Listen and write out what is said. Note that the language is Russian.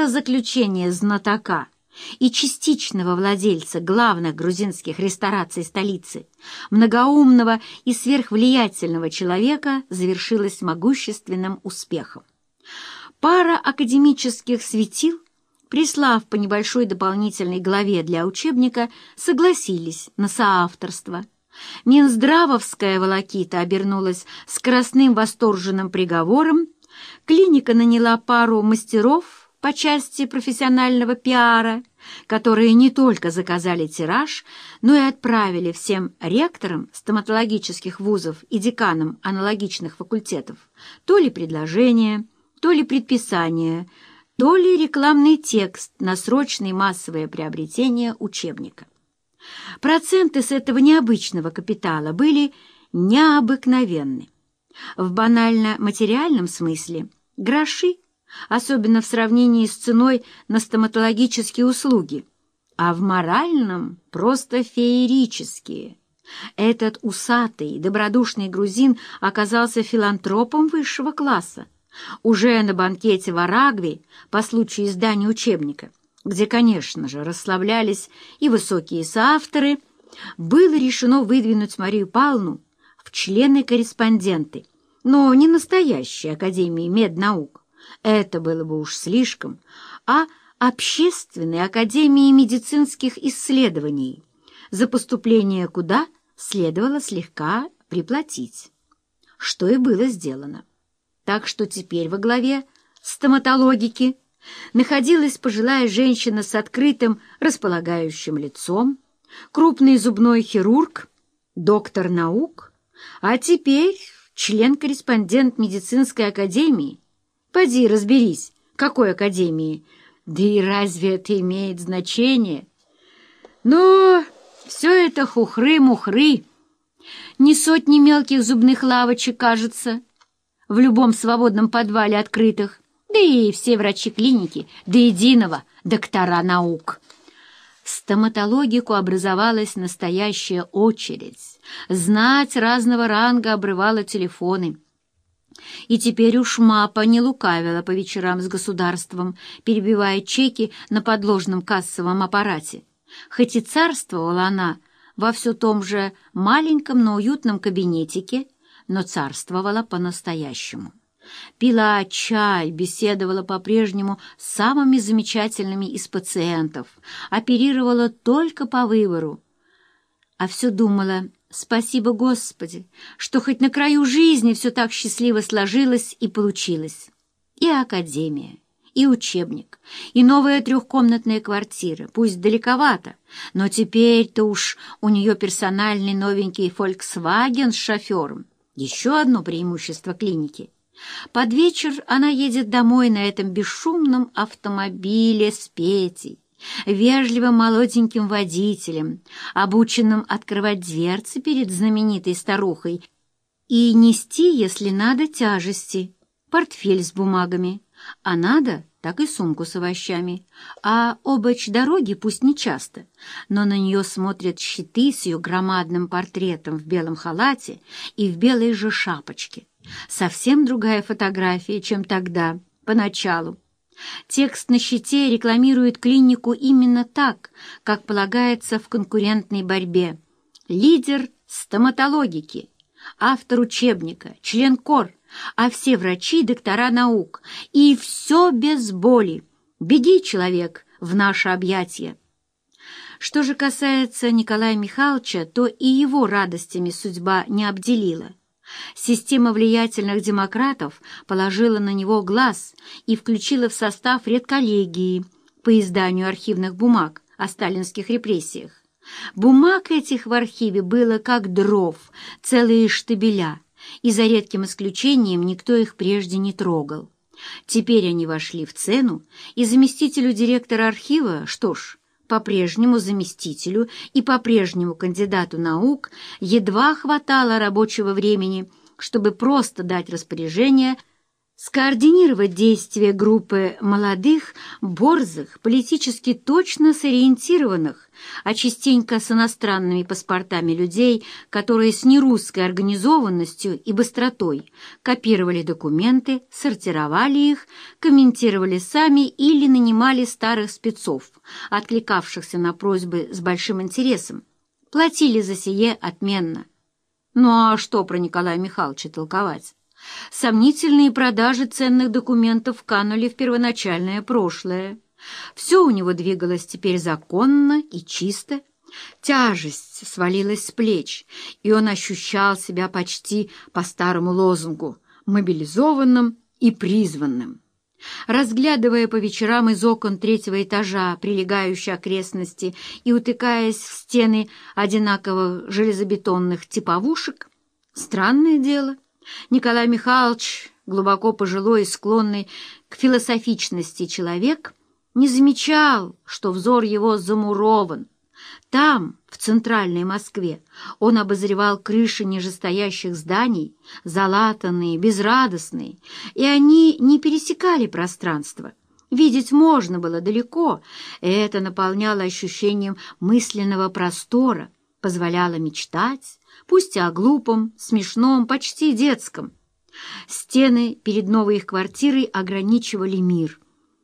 это заключение знатока и частичного владельца главных грузинских рестораций столицы, многоумного и сверхвлиятельного человека, завершилось могущественным успехом. Пара академических светил, прислав по небольшой дополнительной главе для учебника, согласились на соавторство. Минздравовская волокита обернулась скоростным восторженным приговором, клиника наняла пару мастеров по части профессионального пиара, которые не только заказали тираж, но и отправили всем ректорам стоматологических вузов и деканам аналогичных факультетов то ли предложение, то ли предписание, то ли рекламный текст на срочное массовое приобретение учебника. Проценты с этого необычного капитала были необыкновенны. В банально-материальном смысле гроши, особенно в сравнении с ценой на стоматологические услуги, а в моральном просто феерические. Этот усатый, добродушный грузин оказался филантропом высшего класса. Уже на банкете в Арагве по случаю издания учебника, где, конечно же, расслаблялись и высокие соавторы, было решено выдвинуть Марию Павловну в члены-корреспонденты, но не настоящей Академии меднаук. Это было бы уж слишком, а Общественной Академии медицинских исследований, за поступление куда следовало слегка приплатить, что и было сделано. Так что теперь во главе стоматологики находилась пожилая женщина с открытым, располагающим лицом, крупный зубной хирург, доктор наук, а теперь член-корреспондент медицинской академии. Поди разберись, какой академии, да и разве это имеет значение? Но все это хухры-мухры, не сотни мелких зубных лавочек, кажется, в любом свободном подвале открытых, да и все врачи клиники, до единого доктора наук. В стоматологику образовалась настоящая очередь. Знать разного ранга обрывала телефоны. И теперь уж Мапа не лукавила по вечерам с государством, перебивая чеки на подложном кассовом аппарате. Хоть и царствовала она во все том же маленьком, но уютном кабинетике, но царствовала по-настоящему. Пила чай, беседовала по-прежнему с самыми замечательными из пациентов, оперировала только по выбору. А все думала, спасибо Господи, что хоть на краю жизни все так счастливо сложилось и получилось. И академия, и учебник, и новая трехкомнатная квартира, пусть далековато, но теперь-то уж у нее персональный новенький «Фольксваген» с шофером, еще одно преимущество клиники. Под вечер она едет домой на этом бесшумном автомобиле с Петей, вежливым молоденьким водителем, обученным открывать дверцы перед знаменитой старухой и нести, если надо, тяжести, портфель с бумагами, а надо так и сумку с овощами, а обочь дороги пусть не часто, но на нее смотрят щиты с ее громадным портретом в белом халате и в белой же шапочке. Совсем другая фотография, чем тогда, поначалу. Текст на щите рекламирует клинику именно так, как полагается в конкурентной борьбе. Лидер стоматологики, автор учебника, член КОР, а все врачи — доктора наук. И все без боли. Беги, человек, в наше объятие. Что же касается Николая Михайловича, то и его радостями судьба не обделила. Система влиятельных демократов положила на него глаз и включила в состав редколлегии по изданию архивных бумаг о сталинских репрессиях. Бумаг этих в архиве было как дров, целые штабеля — и за редким исключением никто их прежде не трогал. Теперь они вошли в цену, и заместителю директора архива, что ж, по-прежнему заместителю и по-прежнему кандидату наук едва хватало рабочего времени, чтобы просто дать распоряжение скоординировать действия группы молодых, борзых, политически точно сориентированных, а частенько с иностранными паспортами людей, которые с нерусской организованностью и быстротой копировали документы, сортировали их, комментировали сами или нанимали старых спецов, откликавшихся на просьбы с большим интересом, платили за сие отменно. Ну а что про Николая Михайловича толковать? Сомнительные продажи ценных документов канули в первоначальное прошлое. Все у него двигалось теперь законно и чисто. Тяжесть свалилась с плеч, и он ощущал себя почти по старому лозунгу «мобилизованным и призванным». Разглядывая по вечерам из окон третьего этажа прилегающие окрестности и утыкаясь в стены одинаковых железобетонных типовушек, странное дело — Николай Михайлович, глубоко пожилой и склонный к философичности человек, не замечал, что взор его замурован. Там, в центральной Москве, он обозревал крыши нижестоящих зданий, залатанные, безрадостные, и они не пересекали пространство. Видеть можно было далеко, и это наполняло ощущением мысленного простора, позволяло мечтать, пусть и о глупом, смешном, почти детском. Стены перед новой их квартирой ограничивали мир —